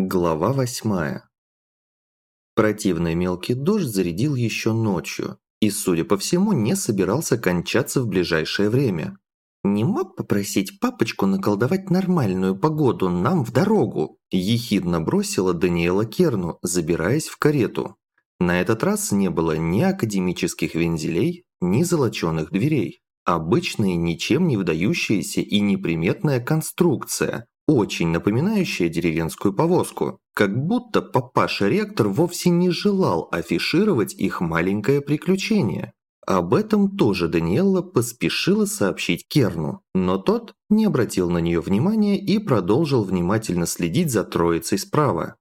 Глава восьмая. Противный мелкий дождь зарядил еще ночью и, судя по всему, не собирался кончаться в ближайшее время. «Не мог попросить папочку наколдовать нормальную погоду нам в дорогу?» – ехидно бросила Даниэла Керну, забираясь в карету. На этот раз не было ни академических вензелей, ни золоченых дверей. Обычная, ничем не выдающаяся и неприметная конструкция, очень напоминающая деревенскую повозку, как будто папаша-ректор вовсе не желал афишировать их маленькое приключение. Об этом тоже Даниэлла поспешила сообщить Керну, но тот не обратил на нее внимания и продолжил внимательно следить за троицей справа.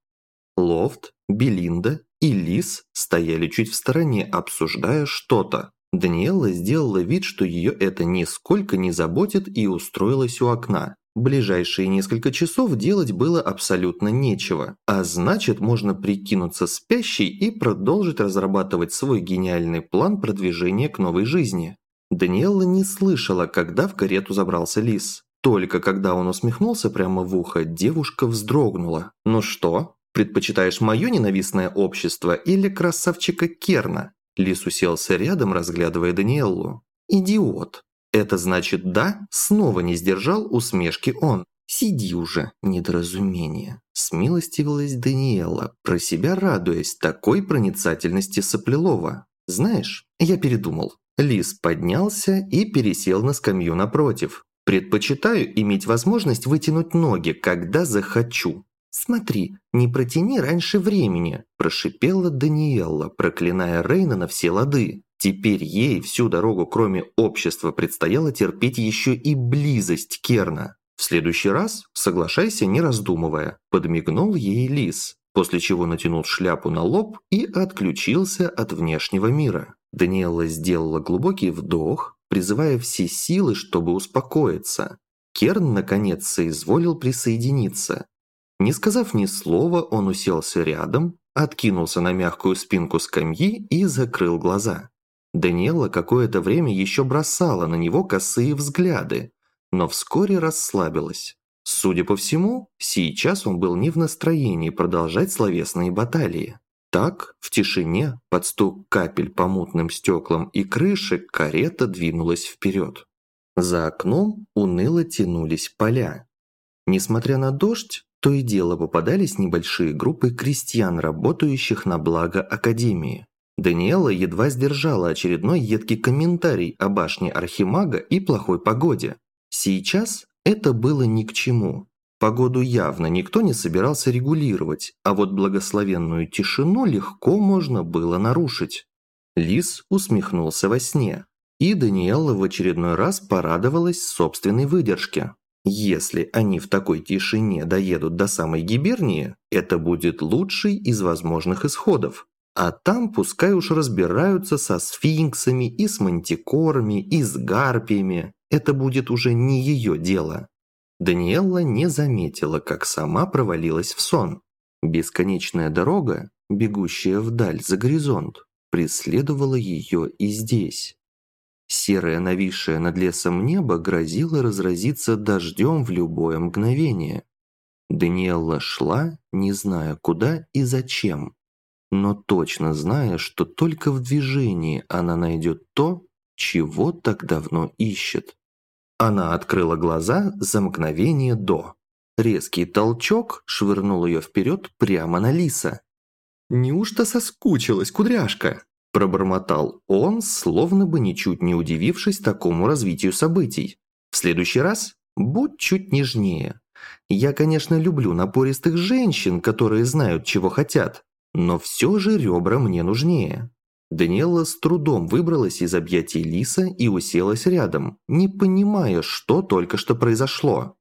Лофт, Белинда и Лис стояли чуть в стороне, обсуждая что-то. Даниэлла сделала вид, что ее это нисколько не заботит и устроилась у окна. Ближайшие несколько часов делать было абсолютно нечего, а значит можно прикинуться спящей и продолжить разрабатывать свой гениальный план продвижения к новой жизни. Даниэлла не слышала, когда в карету забрался лис. Только когда он усмехнулся прямо в ухо, девушка вздрогнула. «Ну что, предпочитаешь мое ненавистное общество или красавчика Керна?» Лис уселся рядом, разглядывая Даниэллу. «Идиот!» Это значит «да», снова не сдержал усмешки он. «Сиди уже, недоразумение», – смилостивилась Даниэла, про себя радуясь такой проницательности Соплелова. «Знаешь, я передумал». Лис поднялся и пересел на скамью напротив. «Предпочитаю иметь возможность вытянуть ноги, когда захочу». «Смотри, не протяни раньше времени», – прошипела Даниэлла, проклиная Рейна на все лады. Теперь ей всю дорогу, кроме общества, предстояло терпеть еще и близость Керна. В следующий раз соглашайся, не раздумывая, подмигнул ей лис, после чего натянул шляпу на лоб и отключился от внешнего мира. Даниэла сделала глубокий вдох, призывая все силы, чтобы успокоиться. Керн, наконец, соизволил присоединиться. Не сказав ни слова, он уселся рядом, откинулся на мягкую спинку скамьи и закрыл глаза. Даниэла какое-то время еще бросала на него косые взгляды, но вскоре расслабилась. Судя по всему, сейчас он был не в настроении продолжать словесные баталии. Так, в тишине, под стук капель по мутным стеклам и крыше, карета двинулась вперед. За окном уныло тянулись поля. Несмотря на дождь, то и дело попадались небольшие группы крестьян, работающих на благо Академии. Даниэла едва сдержала очередной едкий комментарий о башне Архимага и плохой погоде. Сейчас это было ни к чему. Погоду явно никто не собирался регулировать, а вот благословенную тишину легко можно было нарушить. Лис усмехнулся во сне, и Даниэла в очередной раз порадовалась собственной выдержке. Если они в такой тишине доедут до самой гибернии, это будет лучший из возможных исходов. А там пускай уж разбираются со сфинксами и с мантикорами и с гарпиями. Это будет уже не ее дело. Даниэлла не заметила, как сама провалилась в сон. Бесконечная дорога, бегущая вдаль за горизонт, преследовала ее и здесь. Серое нависшее над лесом небо грозило разразиться дождем в любое мгновение. Даниэлла шла, не зная куда и зачем но точно зная, что только в движении она найдет то, чего так давно ищет. Она открыла глаза за мгновение до. Резкий толчок швырнул ее вперед прямо на лиса. «Неужто соскучилась, кудряшка?» Пробормотал он, словно бы ничуть не удивившись такому развитию событий. «В следующий раз будь чуть нежнее. Я, конечно, люблю напористых женщин, которые знают, чего хотят, но все же ребра мне нужнее. Даниэла с трудом выбралась из объятий Лиса и уселась рядом, не понимая, что только что произошло.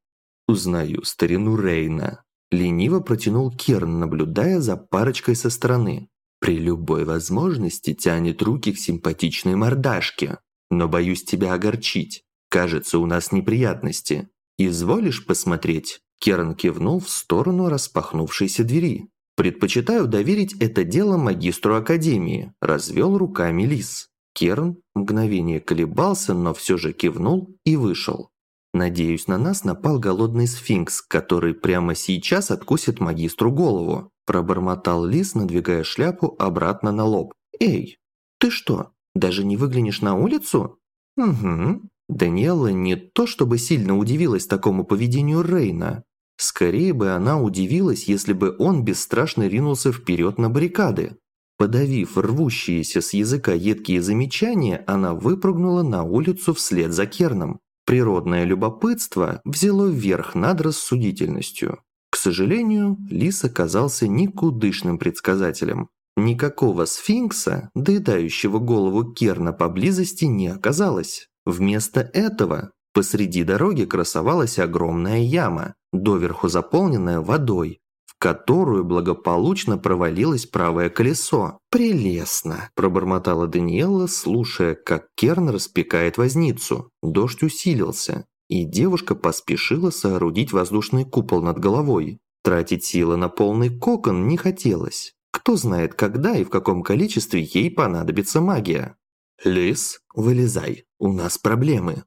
«Узнаю старину Рейна», – лениво протянул Керн, наблюдая за парочкой со стороны. «При любой возможности тянет руки к симпатичной мордашке. Но боюсь тебя огорчить. Кажется, у нас неприятности. Изволишь посмотреть?» Керн кивнул в сторону распахнувшейся двери. «Предпочитаю доверить это дело магистру Академии», – развел руками Лис. Керн мгновение колебался, но все же кивнул и вышел. Надеюсь, на нас напал голодный сфинкс, который прямо сейчас откусит магистру голову. Пробормотал лис, надвигая шляпу обратно на лоб. «Эй, ты что, даже не выглянешь на улицу?» «Угу». Даниэла не то чтобы сильно удивилась такому поведению Рейна. Скорее бы она удивилась, если бы он бесстрашно ринулся вперед на баррикады. Подавив рвущиеся с языка едкие замечания, она выпрыгнула на улицу вслед за Керном. Природное любопытство взяло верх над рассудительностью. К сожалению, Лис оказался никудышным предсказателем. Никакого сфинкса, доедающего голову Керна поблизости, не оказалось. Вместо этого посреди дороги красовалась огромная яма, доверху заполненная водой, в которую благополучно провалилось правое колесо. «Прелестно!» – пробормотала Даниэла, слушая, как Керн распекает возницу. Дождь усилился, и девушка поспешила соорудить воздушный купол над головой. Тратить силы на полный кокон не хотелось. Кто знает, когда и в каком количестве ей понадобится магия. «Лис, вылезай, у нас проблемы».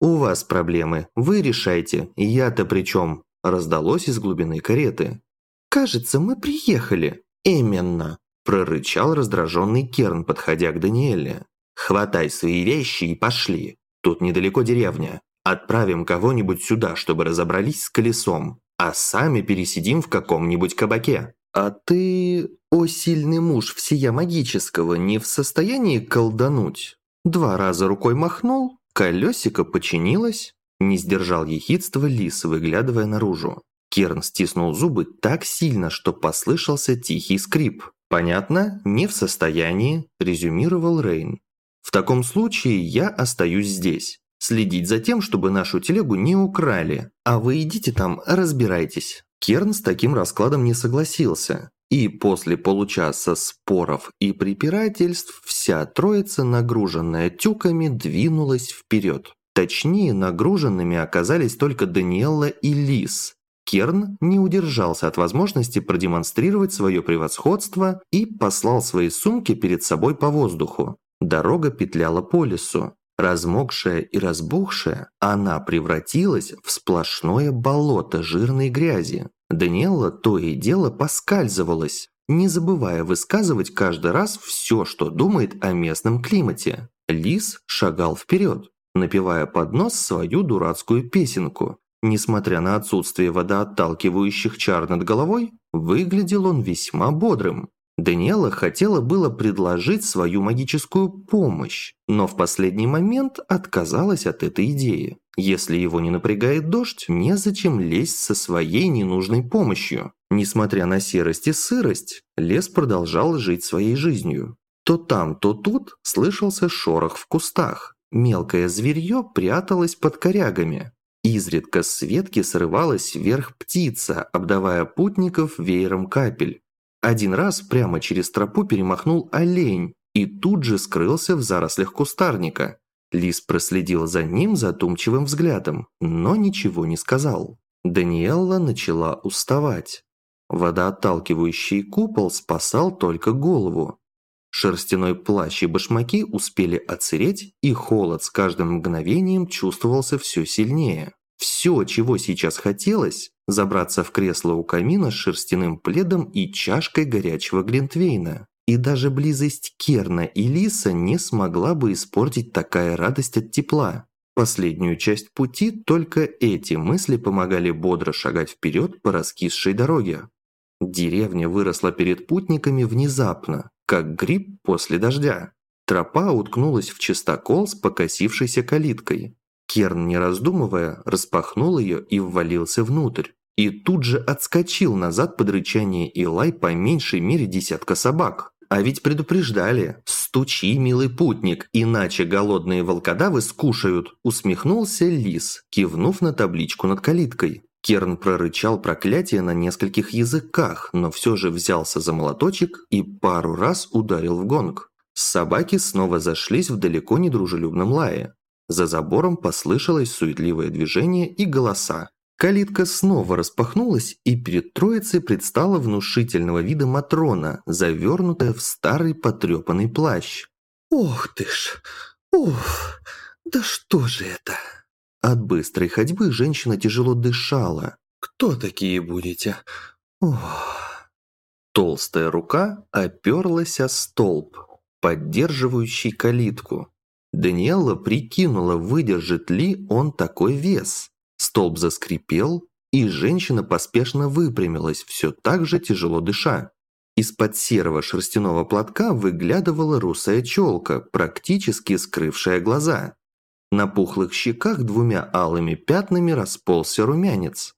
«У вас проблемы, вы решайте, я-то при чем?» раздалось из глубины кареты. «Кажется, мы приехали». «Именно», – прорычал раздраженный Керн, подходя к Даниэле. «Хватай свои вещи и пошли. Тут недалеко деревня. Отправим кого-нибудь сюда, чтобы разобрались с колесом, а сами пересидим в каком-нибудь кабаке». «А ты, о сильный муж всея магического, не в состоянии колдануть?» Два раза рукой махнул, колесико починилось, не сдержал ехидства лис, выглядывая наружу. Керн стиснул зубы так сильно, что послышался тихий скрип. «Понятно, не в состоянии», – резюмировал Рейн. «В таком случае я остаюсь здесь. Следить за тем, чтобы нашу телегу не украли. А вы идите там, разбирайтесь». Керн с таким раскладом не согласился. И после получаса споров и препирательств вся троица, нагруженная тюками, двинулась вперед. Точнее, нагруженными оказались только Даниэлла и Лис, Керн не удержался от возможности продемонстрировать свое превосходство и послал свои сумки перед собой по воздуху. Дорога петляла по лесу. Размокшая и разбухшая, она превратилась в сплошное болото жирной грязи. Даниэлла то и дело поскальзывалась, не забывая высказывать каждый раз все, что думает о местном климате. Лис шагал вперед, напевая под нос свою дурацкую песенку, Несмотря на отсутствие водоотталкивающих чар над головой, выглядел он весьма бодрым. Даниэла хотела было предложить свою магическую помощь, но в последний момент отказалась от этой идеи. Если его не напрягает дождь, незачем лезть со своей ненужной помощью. Несмотря на серость и сырость, лес продолжал жить своей жизнью. То там, то тут слышался шорох в кустах. Мелкое зверье пряталось под корягами, Изредка с ветки срывалась вверх птица, обдавая путников веером капель. Один раз прямо через тропу перемахнул олень и тут же скрылся в зарослях кустарника. Лис проследил за ним задумчивым взглядом, но ничего не сказал. Даниэлла начала уставать. Водоотталкивающий купол спасал только голову. Шерстяной плащ и башмаки успели оцереть, и холод с каждым мгновением чувствовался все сильнее. Все, чего сейчас хотелось, забраться в кресло у камина с шерстяным пледом и чашкой горячего глинтвейна. И даже близость Керна и Лиса не смогла бы испортить такая радость от тепла. Последнюю часть пути только эти мысли помогали бодро шагать вперед по раскисшей дороге. Деревня выросла перед путниками внезапно, как гриб после дождя. Тропа уткнулась в чистокол с покосившейся калиткой. Керн, не раздумывая, распахнул ее и ввалился внутрь. И тут же отскочил назад под рычание и лай по меньшей мере десятка собак. А ведь предупреждали. «Стучи, милый путник, иначе голодные волкодавы скушают», усмехнулся лис, кивнув на табличку над калиткой. Керн прорычал проклятие на нескольких языках, но все же взялся за молоточек и пару раз ударил в гонг. Собаки снова зашлись в далеко не дружелюбном лае. За забором послышалось суетливое движение и голоса. Калитка снова распахнулась, и перед троицей предстала внушительного вида Матрона, завернутая в старый потрепанный плащ. «Ох ты ж! Ух! Да что же это?» От быстрой ходьбы женщина тяжело дышала. «Кто такие будете?» Ох. Толстая рука оперлась о столб, поддерживающий калитку. Даниэла прикинула, выдержит ли он такой вес. Столб заскрипел, и женщина поспешно выпрямилась, все так же тяжело дыша. Из-под серого шерстяного платка выглядывала русая челка, практически скрывшая глаза. На пухлых щеках двумя алыми пятнами расползся румянец.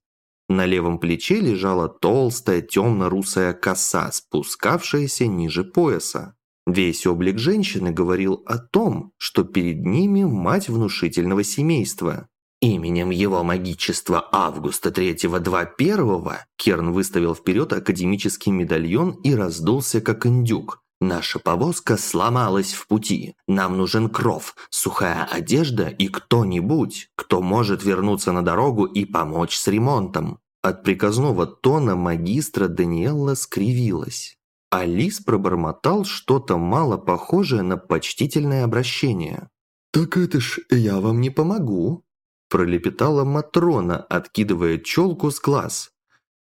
На левом плече лежала толстая темно-русая коса, спускавшаяся ниже пояса. Весь облик женщины говорил о том, что перед ними мать внушительного семейства. Именем его магичества Августа Третьего Два Первого Керн выставил вперед академический медальон и раздулся как индюк. Наша повозка сломалась в пути. Нам нужен кров, сухая одежда и кто-нибудь, кто может вернуться на дорогу и помочь с ремонтом. От приказного тона магистра Даниэлла скривилась. Алис пробормотал что-то мало похожее на почтительное обращение. «Так это ж я вам не помогу», пролепетала Матрона, откидывая челку с глаз.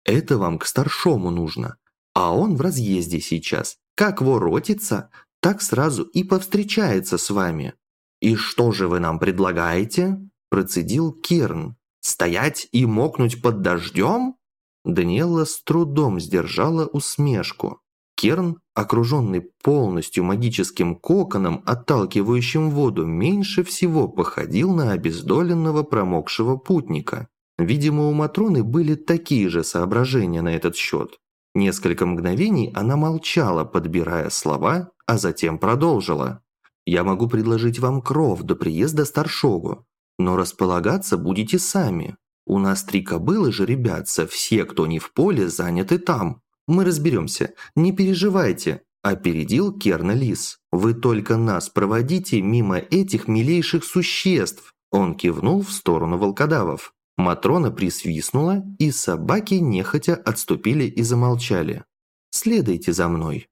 «Это вам к старшому нужно, а он в разъезде сейчас. Как воротится, так сразу и повстречается с вами». «И что же вы нам предлагаете?» процедил Керн. «Стоять и мокнуть под дождем?» Даниэла с трудом сдержала усмешку. Керн, окруженный полностью магическим коконом, отталкивающим воду, меньше всего походил на обездоленного промокшего путника. Видимо, у Матроны были такие же соображения на этот счет. Несколько мгновений она молчала, подбирая слова, а затем продолжила. «Я могу предложить вам кров до приезда старшого, но располагаться будете сами. У нас три кобылы же, ребятся, все, кто не в поле, заняты там. Мы разберемся, не переживайте», – опередил Керна Лис. «Вы только нас проводите мимо этих милейших существ!» Он кивнул в сторону волкодавов. Матрона присвистнула, и собаки нехотя отступили и замолчали. «Следуйте за мной».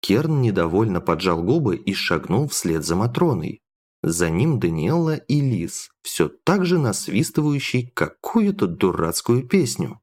Керн недовольно поджал губы и шагнул вслед за Матроной. За ним Даниэлла и Лис, все так же насвистывающий какую-то дурацкую песню.